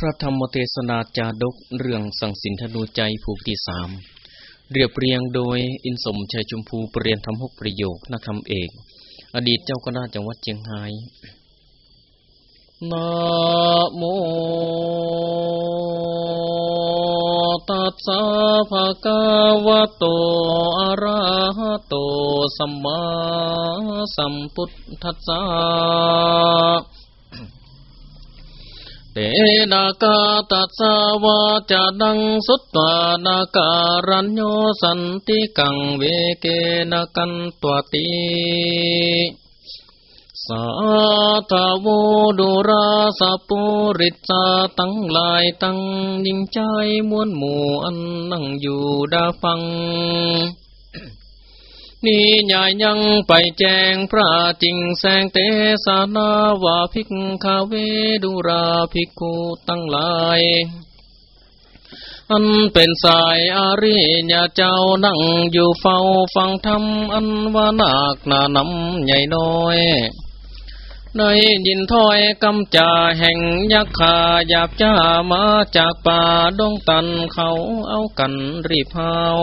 พระธรรมเทศนาจาดกเรื่องสังสินธนูใจผูกที่สามเรียบเรียงโดยอินสมชัยจุมพูปรเรียนธรรมหกประโยคนักธรรมเอก อดีตเจ้าคณะจังหวัดเชียงรายนะโมตัสสะภะคะวะโตอะระหะโตสัมมาสัมพุทธัสสะ เตนาคาตัสสาวาจาดังสุตตานาการัญโยสันติกังเวเกนกันตัวติสาธาวดุราสะปุริจาตั้งลายตั้งยิ่งใจมวนหมู่อันนั่งอยู่ดาฟัง นี้ใหญ่ยังไปแจ้งพระจริงแสงเตสานาวาภิกขเวดุราภิกขุตั้งหลายอันเป็นสายอาริยาเจ้านั่งอยู่เฝ้าฟังธรรมอันว่านาคนานำใหญ่น้อยในยินถ้อยกำจาแห่งยักษ์ขาหยาบจ้ามาจากป่าดงตันเขาเอากันรีบหาว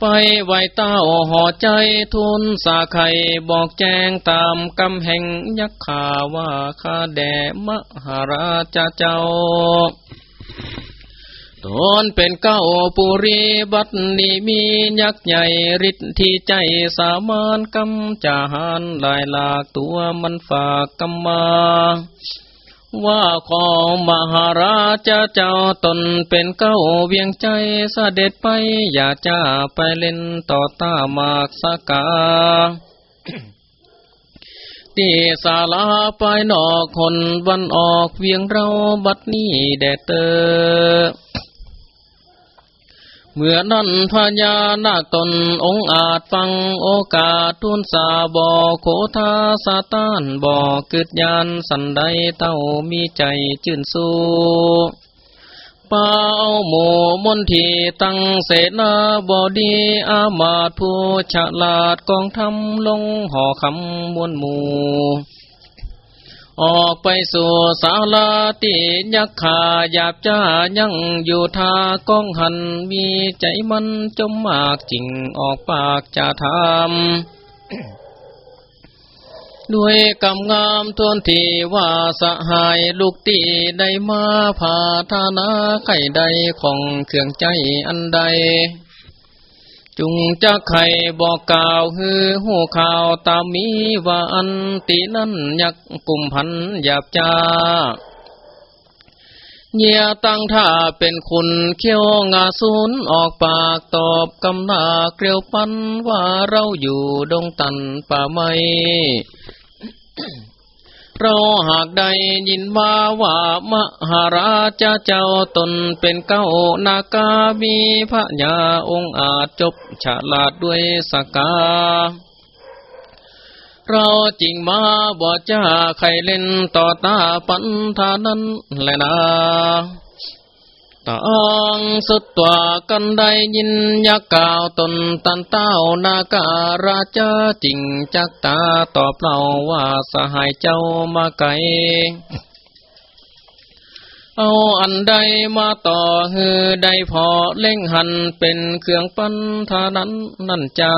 ไปไหวเต้าห่อใจทุนสาไข่บอกแจ้งตามกำแห่งยักษ์ขาว่าข้าแด่มหาราชเจ้าตนเป็นเก้าปุรีบัตนีมียักษ์ใหญ่ฤทธิที่ใจสามานกำจาหานลายหลากตัวมันฝากกำมา ว่าของมหาราชเจ้าตนเป็นเก้าเวียงใจเสด็จไป อย่าจ้าไปเล่นต่อตามากสกาตีสาลาไปนอกคนวันออกเวียงเราบัดนี้แดดเตอ เมื่อนั้นพญานาคตนองอาจฟังโอกาสทุนสาบอโคทาสาตานบอกึดยานสันใดเต้ามีใจจื่นสู้ป้าเอาหมูมนทีตั้งเสนาบอดีอามาตผู้ฉลาดกองทำลงห่อคำมวลหมู่ ออกไปสู่สาลาติยักษ์ขาหยาบจ้ายังอยู่ทากองหันมีใจมันจมมากจริงออกปากจะทำด้วยกำงามทวนทีว่าสหายลูกตีได้มาพาธานาไข่ใดของเครื่องใจอันใด จุงจะไข่บอกกล่าวฮือหูข่าวตามมีว่าอันตีนั้นยักกุมพันหยาบจาเงียตั้งท่าเป็นคุณเขี้ยวงาศูนออกปากตอบกำนาเกลียวปันว่าเราอยู่ดงตันป่าไม้ เราหากได้ยินว่าว่ามหาราชเจ้าตนเป็นเก้านาคามีพระยาองค์อาจจบฉลาดด้วยสกา เราจริงมาบ่จ้าใครเล่นต่อตาปันธานั้นแหละนะ ต้องสุดตัวกันได้ยินยักกล่าวตนตันเต้านาการาชาจริงจักตาตอบเล่าว่าสหายเจ้ามาไกลเอาอันใดมาต่อฮือได้พอเล่งหันเป็นเครื่องปั้นทานั้นนั่นจา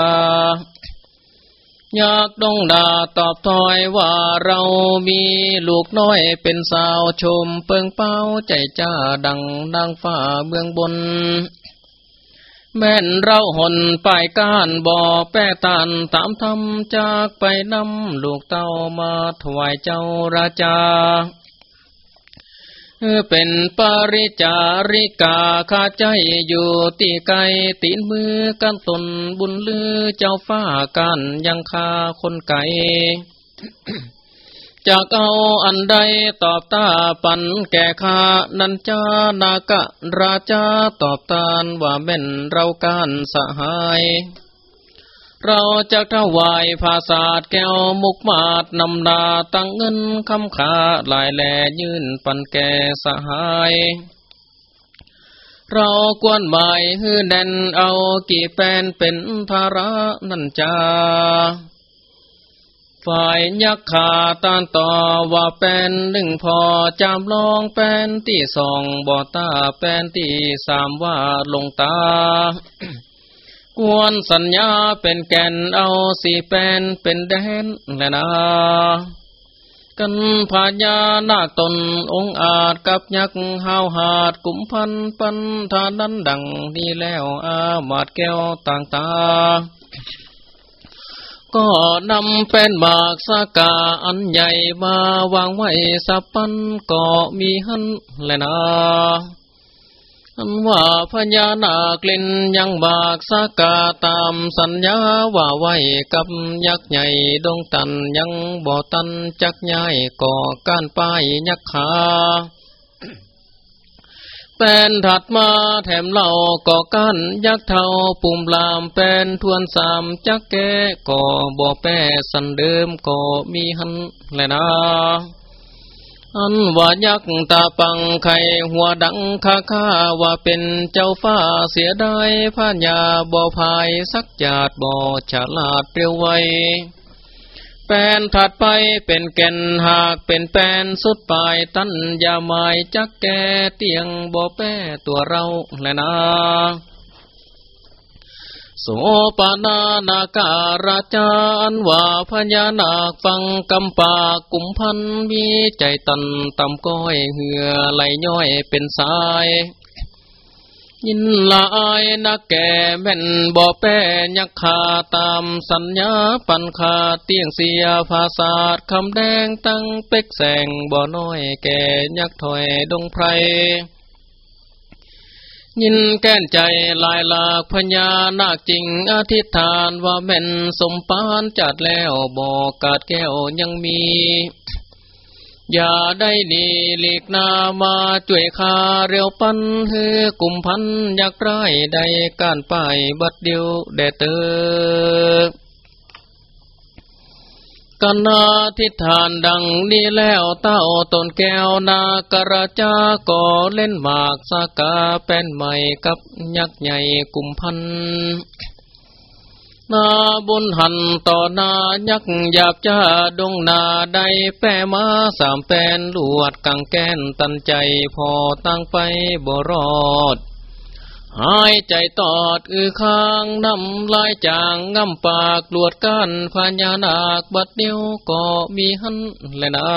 ยากดงดาตอบถอยว่าเรามีลูกน้อยเป็นสาวชมเปิงเป้าใจจ้าดังดังฝ่าเบื้องบน แม่นเราหนปลายก้านบ่อแป้ตันตามทำจากไปนำลูกเต้ามาถวายเจ้าราชา เป็นปริจาริกาข้าใจอยู่ตีไกลตีนมือกันตนบุญลือเจ้าฟ้ากันยังคาคนไก่จากเอาอันใดตอบตาปันแก่ข้านันจานาคะราชาตอบตานว่าแม่นเราการสหาย เราจะถวายภาษาทแก้วมุกมาดนำดาตั้งเงินคำขาหลายแหล่ยื่นปันแก่สหาย เรากวนหมายฮือแน่นเอากี่แฟนเป็นภาระนั่นจาฝ่ายยักขาตานต่อว่าเป็นหนึ่งพอจำลองเป็นที่สองบ่อตาเป็นที่สามว่าลงตา กวนสัญญาเป็นแก่นเอาสีเป็นเป็นแดนแลนะกันพญานาคตนองอาจกับยักษ์หาวหาดกุมพันปันทานั้นดังนี้แล้วอามาดแก้วต่างตา ก็นำเป็นหมากสากาอันใหญ่มาวางไว้สับปันก็มีหันแลนะ อันว่าพญานาคลินยังบากสากาตามสัญญาว่าไว้กับยักษ์ใหญ่ดงตันยังบ่อตันจักย้ายก่อกานป้ายยักษ์ขาเป็นถัดมาแถมเล่าก่อก้านยักษ์เท่าปุ่มลามเป็นทวนสามจักแก่ก่อบ่อแป้สันเดิมก่อมีหันแลยนะ อันว่ายักษ์ตาปังไข่หัวดังคาคาว่าเป็นเจ้าฟ้าเสียได้พาญาบ่อภายสักจาดบ่อฉลาดเร็วไวแปนถัดไปเป็นแก่นหากเป็นแปนสุดปลายตั้นยาไม้จักแกเตียงบ่อแป้ตัวเราแลนะ สปนานาการาจารว่าพญานาคฟังกำปากุมพันมีใจตันตำก้อยเหือไหลย้อยเป็นสาย ยินลายนักแก่แม่นบ่อแป้ยักขาตามสัญญาปันขาเตียงเสียภาษาคำแดงตั้งเป็กแสงบ่อน้อยแก่ยักถอยดงไพร ยินแก้นใจลายหลากพญานาคจริงอธิษฐานว่าแม่นสมปานจัดแล้วบอกกาดแก้วยังมี อย่าได้นีหลีกนามาจ่วยคาเร็วปันเฮือกุมพันอยากไรได้การไปบัดเดียวแดเตอ กนนาทิฐานดังนี้แล้วเต้าตนแก้วนากระจาก็เล่นหมากสากาเป็นใหม่กับยักษ์ใหญ่กุมพันนาบุญหันต่อนายักษ์หยาบจ้าดงนาได้แปมาสามแปนลวดกังแกนตันใจพอตั้งไปบ่รอด หายใจตอดอือค้างน้ำลายจางงำปากลวดก้านพญานาคบัดเดียวก็มีหันแลนา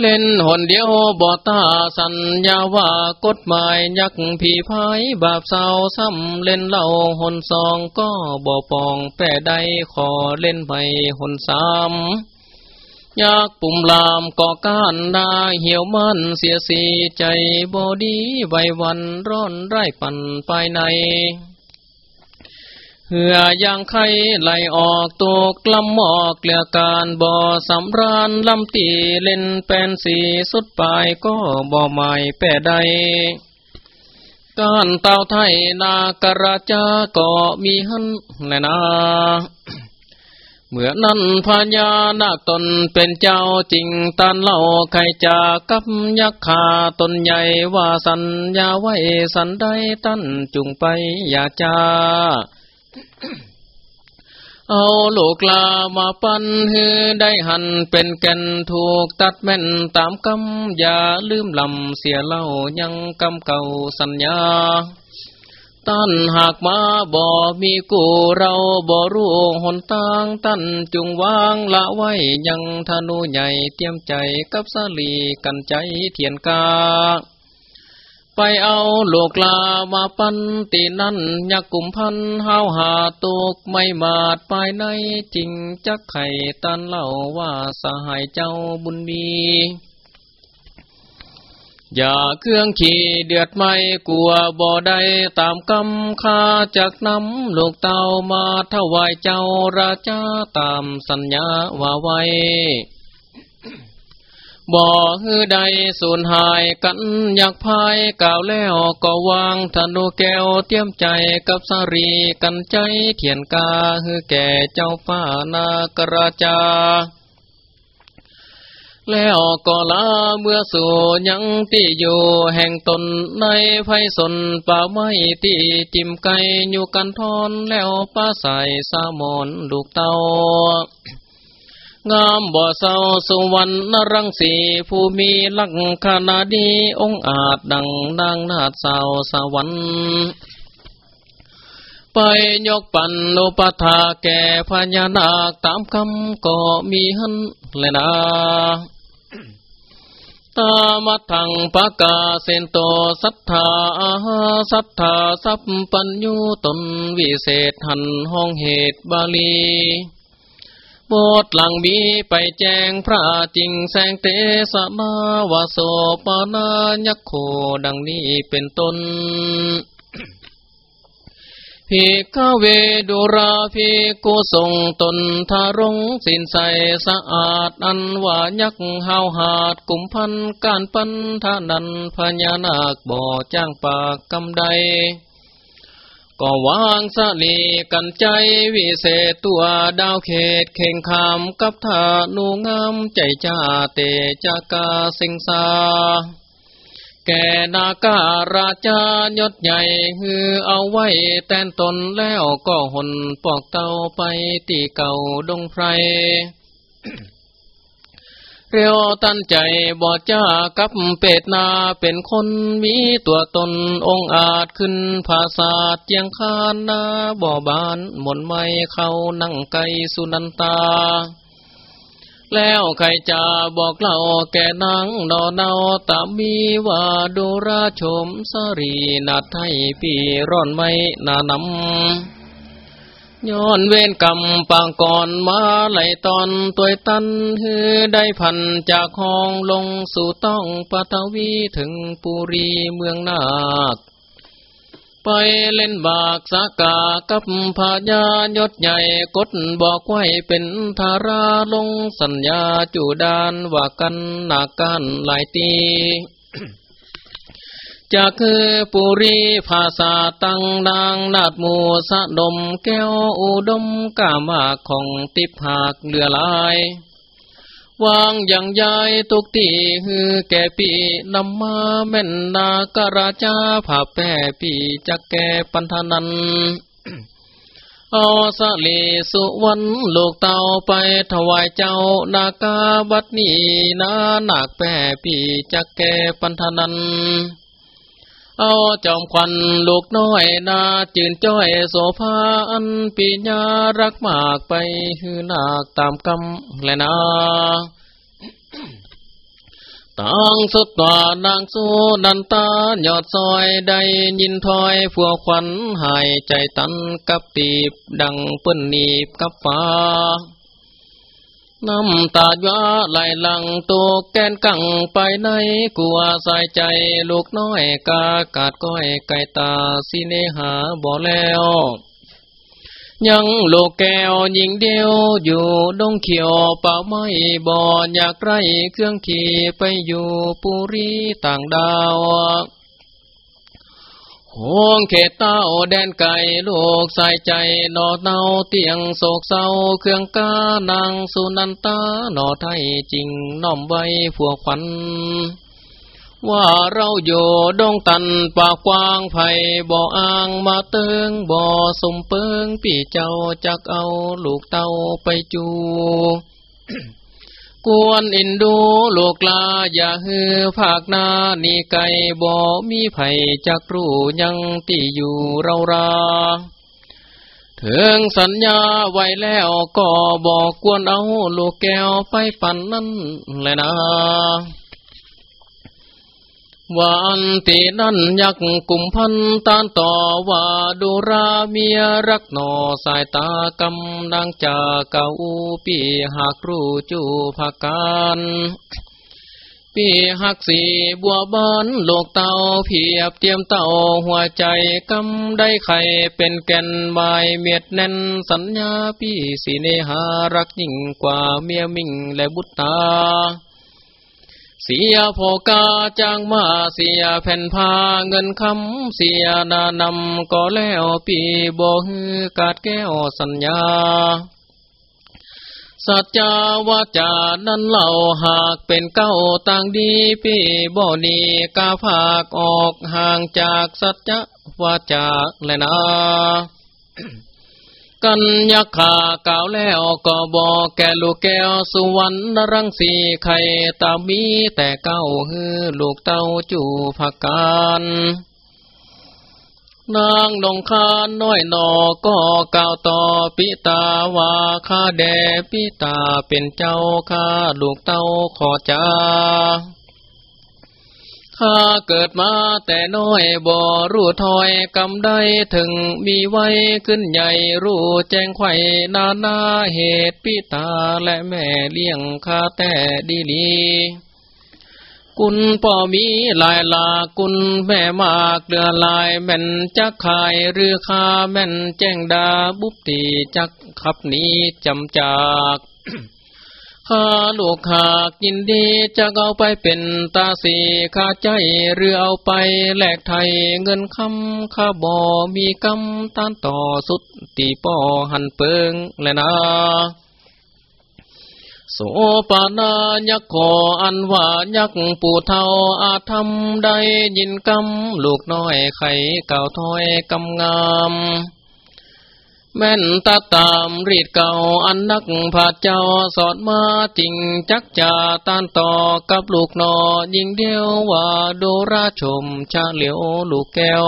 เล่นหนเดียวบ่ตาสัญญาว่ากฎหมายยักผีพายบาปเศร้าซ้ำเล่นเล่าหนสองก็บ่ปองแป้ใดขอเล่นไปหนสาม ยากปุ่มลามก่อก้านนาเหี่ยวมันเสียสีใจบอดีใบวันร้อนไร่ปั่นภายในเหื่อยางไข่ไหลออกตกลำหมอกเกลือการบ่อสำรานลำตีเล่นเป็นสีสุดปลายก็บ่ใหม่แป่ใดการเต่าไทยนากระจาก็มีหันแลนา เมื่อนั้นพญานาคตนเป็นเจ้าจริงตันเล่าใครจะกับยักษ์ขาตนใหญ่ว่าสัญญาไว้สันได้ตั้นจุงไปอย่าจาเอาลูกลามาปั้นฮือได้หันเป็นแก่นถูกตัดแม่นตามกำอย่าลืมลำเสียเล่ายังกำเก่าสัญญา ตั้นหากมาบ่มีกูเราบ่รู้หนทางตั้นจุงวางละไว้ยังธนูใหญ่เตรียมใจกับสลีกันใจเทียนกาไปเอาโลกลามาปันตีนั่นยักกุมพันห้าวหาตกไม่มาดภายในจริงจักไข่ตันเล่าว่าสหายเจ้าบุญมี อย่าเครื่องขี่เดือดไม่กลัวบ่ได้ตามกำคาจากน้ำลูกเต่ามาถวายเจ้าราชาตามสัญญาว่าไว้บ่ฮือใดสูญหายกันอยากพายกล่าวแล้วก็วางธนูแก้วเตรียมใจกับสรีกันใจเถียนกาฮือแก่เจ้าฟ้านากราจา แล้วก็ลาเมื่อสู่ยังที่อยู่แห่งตนในไพสนป่าไม้ที่จิมไก่อยู่กันทอนแล้วป้าใส่สามอนลูกเต้างามบ่เศร้าสุวรรณรังสีผู้มีลักษณะดีองอาจดังนางนาดสาวสวรรค์ไปยกปันโนปทาแก่พญานาคตามคำก็มีหันแลนะ ตามัทังปะกาเซนโตสัทธาสัทธาสัพปัญญูตนวิเศษหันห้องเหตุบาลีบทหลังมีไปแจ้งพระจริงแสงเตสนาวโสปนายักโคดังนี้เป็นต้น พิกเวดุราภิกุทรงตนทารงสินใสสะอาดอันว่ายักหาวหาดกุมพันการปันทานันพญานาคบ่อจ้างปากกำไดก็วางสลีกันใจวิเศษตัวดาวเขตเข่งคามกับทานูงามใจจ้าเตจากาสิงสา แก่นาการาชายศใหญ่ฮือเอาไว้แตนตนแล้วก็หนปอกเตาไปตีเก่าดงไพรเรียวตั้นใจบอดจ้ากับเป็ดนาเป็นคนมีตัวตนองอาจขึ้นภาษาเจียงคานนาบ่อบานหมนไม่เข้านั่งไกสุนันตา แล้วใครจะบอกเล่าแก่นางนอนเนาตามมีว่าดูราชมสรีนาไทยปีร้อนไม่นานำย้อนเวนกรรมปางก่อนมาไหลตอนตัวตันฮือได้พันจากห้องลงสู่ต้องปฐวีถึงปุรีเมืองนาค ไปเล่นบากสากากับพญายศใหญ่กดบอกไว้เป็นธาราลงสัญญาจูดานว่ากันหนากันหลายตีจะคือปุรีภาษาตังนางนาดมูสะดมแก้วอุดมกามากของติบหากเลือลาย วางอย่างยายตุกตีฮือแก่ปีนำมาแม่นนากราจาผาแป่ปีจักแก่ปันธนันอสะลีสุวรรณลูกเต่าไปถวายเจ้านากาบัดนี้นาหนักแป่ปีจักแก่ปันธนัน เอาจอมควันลูกน้อยนาจืนจ้อยโสภาอันปีญารักมากไปฮือนาคตามกำและนาตังสุดตานางสูนันตาหยอดซอยได้ยินถอยผัวควันหายใจตันกับตีบดังเปิ้นนีบกับฟ้า น้ำตาจ้าไหลหลังตัวแกนกังไปในกัวใส่ใจลูกน้อยกากาดก้อยไก่ตาสิเนหาบ่แล้ว ยังโลกแก้วหญิงเดียวอยู่ดงเขียวป่าไม้บ่ออยากไรเครื่องขี่ไปอยู่ปุรีต่างดาว ห่วงเขตเต้าแดนไก่ลูกใส่ใจนอเนาเตียงโศกเศร้าเครื่องกานางสุนันตาหนอไทยจริงน้อมไว้ผัวขวัญว่าเราอยู่ดงตันปากกว้างไผ่บ่ออ่างมาเติงบ่อสมเปิงปีเจ้าจักเอาลูกเต้าไปจู กวนอินดูลูกลาอย่าฮือภาคนานี่ไก่บ่มีไผ่จักรู้ยังตีอยู่เราราถึงสัญญาไว้แล้วก็บอกกวนเอาลูกแก้วไปปั่นนั่นแหละนะ วันตีนั้นยักกุมพันตานต่อว่าดูราเมียรักหนอสายตากำดังจากเก่าปีหากรู้จูภาการปีหักสีบัวบานโลกเตาเพียบเตรียมเต่าหัวใจกำได้ไข่เป็นแก่นใบเมียดแน่นสัญญาปีสีเนหารักยิ่งกว่าเมียมิ่งและบุตตา เสียโภกาจางมาเสียแผ่นพาเงินคำเสียนานำก็แล้วปีบ่ฮือกาดแก้วสัญญา สัจจาวาจานั้นเล่าหากเป็นเก้าต่างดีปีบ่นีกาภาคออกห่างจากสัจจวาจาและนา กันยักขากล่าวแล้วก็บอกแก่ลูกแก้วสุวรรณรังสีไข่ตามีแต่เก้าฮือลูกเต้าจูผักการนางนงคานน้อยนอก็กล่าวต่อปิตาว่าข้าแด่ปิตาเป็นเจ้าข้าลูกเต้าขอจ้า ข้าเกิดมาแต่น้อยบ่รู้ถอยกำได้ถึงมีไว้ขึ้นใหญ่รู้แจ้งไข่นานาเหตุปิตาและแม่เลี้ยงข้าแต่ดีลีกุลป่อมีลายลากุลแม่มากเดือลายแม่นจักขายหรือคาแม่นแจ้งดาบุปตีจักขับนี้จำจาก ข้าลูกขากินดีจะเอาไปเป็นตาสีข้าใจหรือเอาไปแลกไทยเงินคำข้าบ่มีกำต้านต่อสุดตีป่อหันเปิงและนาโสปานายักขออันว่ายักปู่เทาอาธรรมได้ยินกำลูกน้อยไข่เก่าถอยกำงาม แม่นตาตามรีดเก่าอันนักผาเจ้าสอดมาจริงจักจ่าต้านต่อกับลูกนอยิงเดียวว่าดูราชมชาเหลียวลูกแก้ว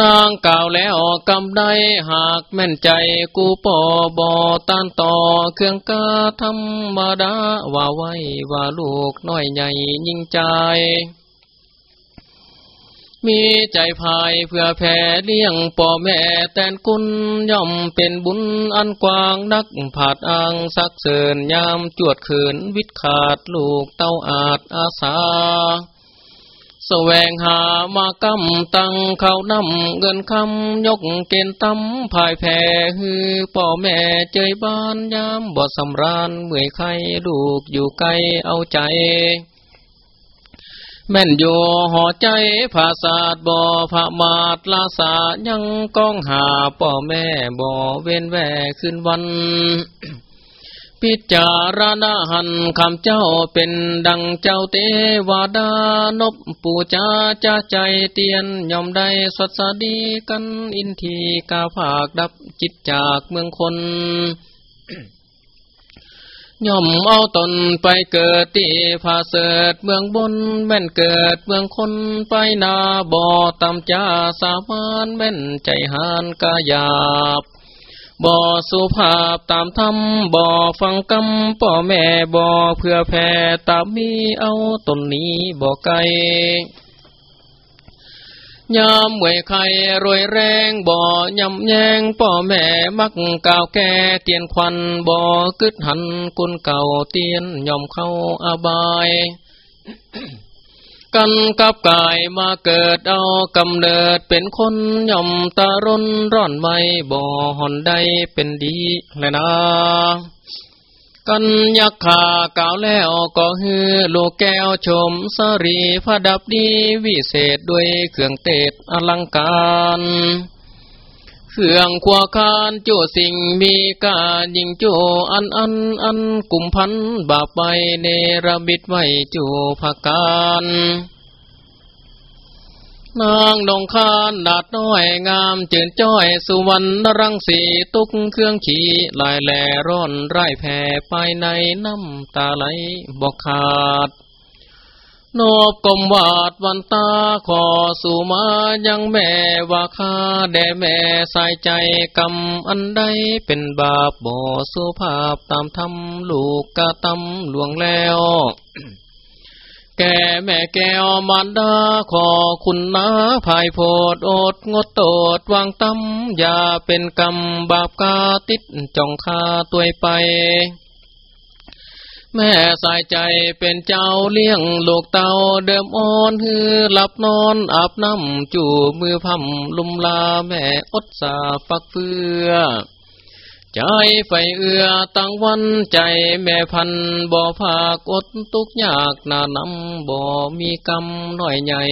นางกล่าวแล้วกำได้หากแม่นใจกูปอบอต้านต่อเครื่องกาธรรมดาว่าไว้ว่าลูกน้อยใหญ่ยิ่งใจ มีใจภายเพื่อแผ่เลี้ยงป่อแม่แตนกุลย่อมเป็นบุญอันกว้างนักผาดอ่างสักเสริญยามจวดขืนวิตขาดลูกเต้าอาจอาสาแสวงหามากำตังเขานำเงินคำยกเกณฑ์ตำภายแผ่ฮือป่อแม่เจยบ้านยามบ่สำราญเมื่อยไข่ลูกอยู่ไกลเอาใจ แม่นอยู่หอใจภาษาดบ่อผามาดลาสายังก้องหาป่อแม่บ่อเว้นแวขึ้นวัน พิจารณาหันคำเจ้าเป็นดังเจ้าเตวาดานบปูจาจาใจเตียนยอมได้สดสดีกันอินทีกาภาคดับจิตจากเมืองคน ย่อมเอาตนไปเกิดที่ผาเสดเมืองบนแม่นเกิดเมืองคนไปนาบ่อตำจ้าสามานแม่นใจหานกายาบบ่อสุภาพตามธรรมบ่อฟังกำป่อแม่บ่อเพื่อแผ่ตามมีเอาตนนี้บ่อไกล ยามเวยไข่รวยแรงบ่อยำแยงป่อแม่มักกาวแก่เตียนควันบ่อกึดหันกุนเก่าเตียนยอมเข้าอาบาย กันกับกายมาเกิดเอากำเนิดเป็นคนย่อมตาร้นร้อนไม่บ่หอนได้เป็นดีแลยนะ กันยักขาเก่าแล้วก็ฮือลูกแก้วชมสรีพระดับดีวิเศษด้วยเครื่องเตดอลังการเครื่องขวาคานโจสิ่งมีการยิงโจอันอันอันกุมพันบาปไปเนรบิดไว้โจภาการ นางดงคานดาดน้อยงามเจินจ้อยสุวรรณรังสีตุกเครื่องขี่ลายแหล่ร่อนไร่แผ่ไปในน้ำตาไหลบอกขาดนบกมวาดวันตาขอสู่มายังแม่ว่าคาแด่แม่ใส่ใจกำอันใดเป็นบาปบ่สุภาพตามทำลูกกะตำหลวงแล้ว แก่แม่แก้วมันดาขอคุณนาภายโพดอดงดโตดวางตำอย่าเป็นกรรมบาปกาติดจ้องคาตัวไป แม่สายใจเป็นเจ้าเลี้ยงลูกเต่าเดิมอ่อนฮือหลับนอนอาบน้ำจูมือพัมลุมลาแม่อดสาฟักเฟือ ใจไฟเอือตั้งวันใจแม่พันบ่อภากอดตุกยากนานำบ่มีกรรมน้อยใหญ่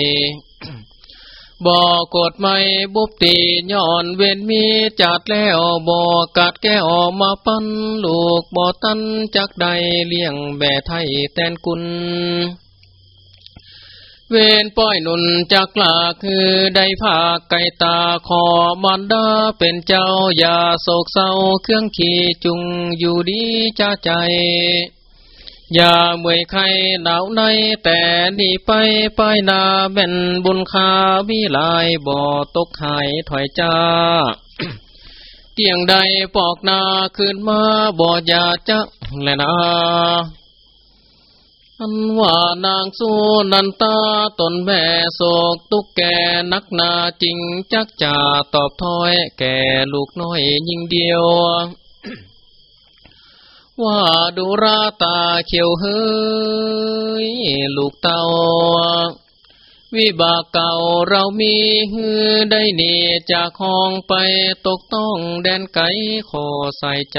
บ่อกดไม่บุบตีย้อนเวนมีจัดแล้วบ่อกัดแก้ออกมาปั้นลูกบ่อตันจักใดเลี้ยงแบ่ไทยแตนกุล เวนป้อยนุนจักลาคือได้ภาคไก่ตาขอมันดาเป็นเจ้าอย่าโศกเศร้าเครื่องขี่จุงอยู่ดีจ้าใจอย่าเมื่อยไข่หนาวในแต่นี่ไปไปนาแม่นบุญคาวิลายบ่อตกหายถอยจ้าเกี่ยงใดปอกนาขึ้นมาบ่อยาจะแลนา อันว่านางสู้นันตาตนแม่โศกตุกแกนักนาจริงจักจ่าตอบถอยแก่ลูกน้อยยิ่งเดียว ว่าดูราตาเขียวเฮ้ยลูกเตาวิบากเก่าเรามีฮือได้เนีจากห้องไปตกต้องแดนไกขอใส่ใจ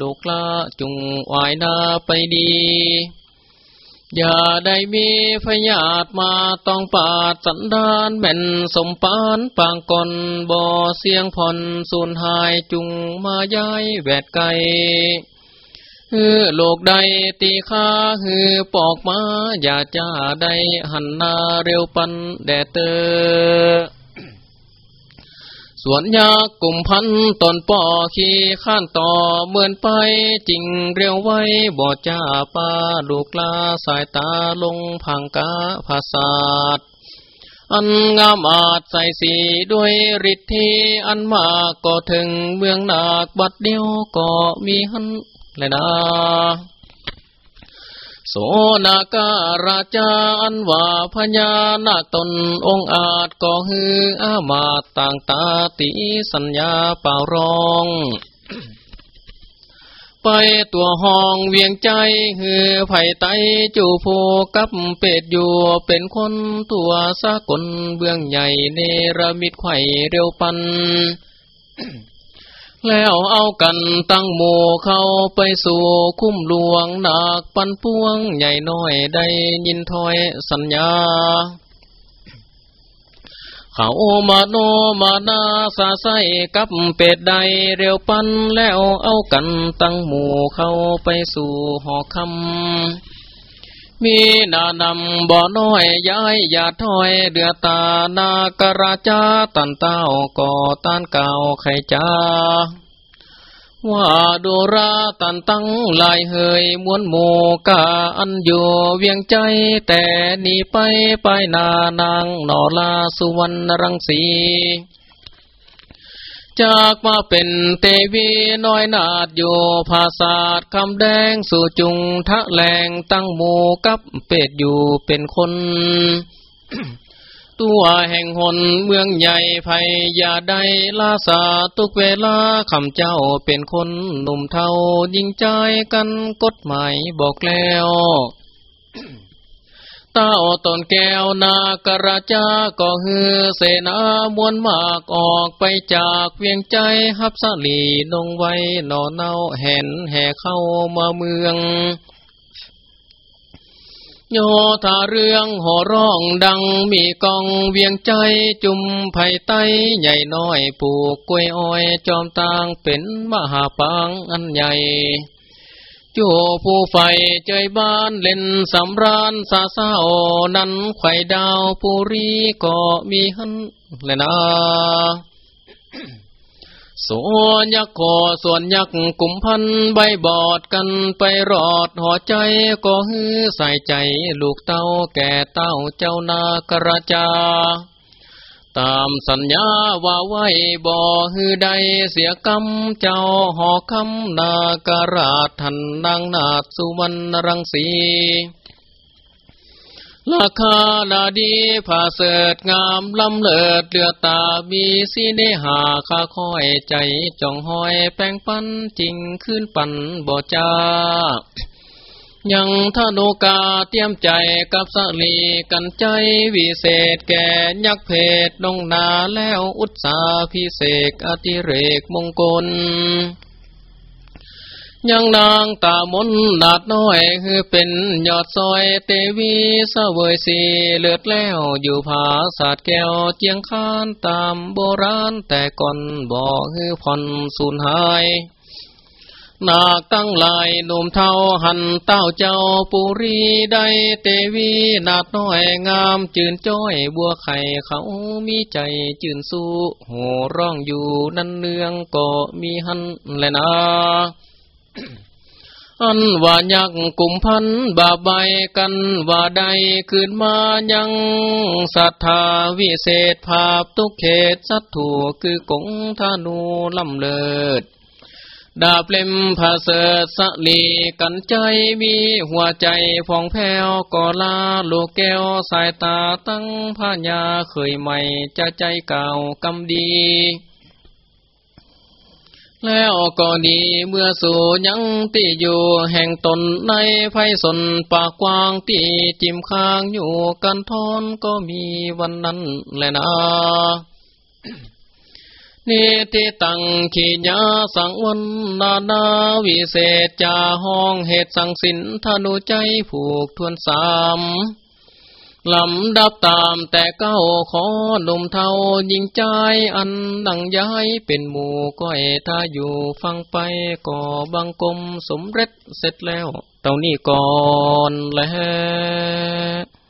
ลูกละจุงวายนาไปดี อย่าได้มีพยาธมาต้องปาดสันดานแม่นสมปานปางก่อนบ่อเสียงผ่อนสูญหายจุงมาย้ายแวดไกฮือโลกใดตีข้าฮือปอกมา อย่าจ้าใดหันนาเร็วปันแดเตอ สวนยากลุ่มพันตนป่อขี้ข้านต่อเหมือนไปจริงเร็วไว้บ่จ้าปาลูกลาสายตาลงพังกาภาษาดอันงามอาจใส่สีด้วยฤทธิอันมากก็ถึงเมืองนาบัดเดียวก็มีหันเลยนะ โสนาการาจาอันว่าพญานาตนองอาจก็ฮืออามาต่างตาติสัญญาเป่ารอง ไปตัวห้องเวียงใจฮือไผ่ไตจูโพกับเป็ดอยู่เป็นคนตัวสากลเบื้องใหญ่เนรมิตไข่เร็วปัน แล้วเอากันตั้งหมู่เข้าไปสู่คุ้มหลวงหนักปันพวงใหญ่น้อยได้ยินถอยสัญญา เขามาโนมานาสาใสกับเป็ดใดเร็วปันแล้วเอากันตั้งหมู่เข้าไปสู่หอคำ มีนานำบ่อน้อยย้ายอย่าถอยเดือตานากราจาตันเต้าก่อต้านเก่าไขจ้าว่าดูราตันตั้งลายเฮยมวนโมกาอันอยู่เวียงใจแต่นี่ไปไปนานางนอลาสุวรรณรังสี จากมาเป็นเตวีน้อยนาดอยู่ภาษาดคำแดงสู่จุงทะแหลงตั้งหมูกับเป็ดอยู่เป็นคน ตัวแห่งหนเมืองใหญ่ภัยยาได้ลาสาทุกเวลาคำเจ้าเป็นคนหนุ่มเทายิงใจกันกฎหมายบอกแล้ว เต้าตนแก้วนากระจาก็ฮือเสนามวนมากออกไปจากเวียงใจฮับสลีนงไว้นอนเน่าแห่นแห่เข้ามาเมืองโยธาเรื่องหอร้องดังมีกองเวียงใจจุมไผ่ไตใหญ่น้อยปลูกกล้วยอ้อยจอมตางเป็นมหาปังอันใหญ่ จูผู้ไฟเจยบ้านเล่นสำรานสาเศร้านั้นไข่ดาวปุรีก็มีหันเลยนะส่วนยักษ์ขอส่วนยักษ์กุมพันใบบอดกันไปรอดหัวใจก็ฮือใส่ใจลูกเต้าแก่เต้าเจ้านากระจา ตามสัญญาว่าไว้บ่ฮือใดเสียกรรมเจ้าหอคำนาการาชทันนางนาสุวรรณรังสีราคานาดีผาเสดงามลำเลิดเลือตามีสีเนหาข้าคอยใจจ่องหอยแป้งปันจริงขึ้นปั่นบ่จ้า ยังทานุกาเตรียมใจกับสลีกันใจวิเศษแก่ยักเพศนงนาแล้วอุตสาพิเศษอติเรกมงคลยังนางตามนนาดน้อยคือเป็นยอดซอยเตวีสเวยสีเลือดแล้วอยู่ผาสาดแก้วเจียงคานตามโบราณแต่ก่อนบอกคือผ่อนสูญหาย นาคตั้งลายหนุ่มเทาหันเต้าเจ้าปุรีได้เตวีนาดน้อยงามจืนจ้อยบัวไข่เขามีใจจืนสู้โหร้องอยู่นั่นเนืองก็มีหันแลยนะอันว่ายักกุมพันบาใบกันว่าใดคืนมายังศรัทธาวิเศษภาพตุกเขตสัตถูคือ กงธนูลำเลิด ดาบเล่มผาเสดสลีกันใจมีหัวใจฟองแผ้วก่อลาลูกแก้วสายตาตั้งพญาเคยใหม่จะใจเก่ากำดี แล้วก็ดีเมื่อสู่ยังตีอยู่แห่งตนในไพสนปากกว้างตีจิมค้างอยู่กันทอนก็มีวันนั้นแหละนะ นิติตังขีญาสังวันนานาวิเศษจาห้องเหตุสังสินธนุใจผูกทวนสามลำดับตามแต่เก้าขอหนุ่มเทายิงใจอันดังย้ายเป็นหมู่ก้อยถ้าอยู่ฟังไปก่อบังกมสมเร็จเสร็จแล้วเต่านี้ก่อนแล้ว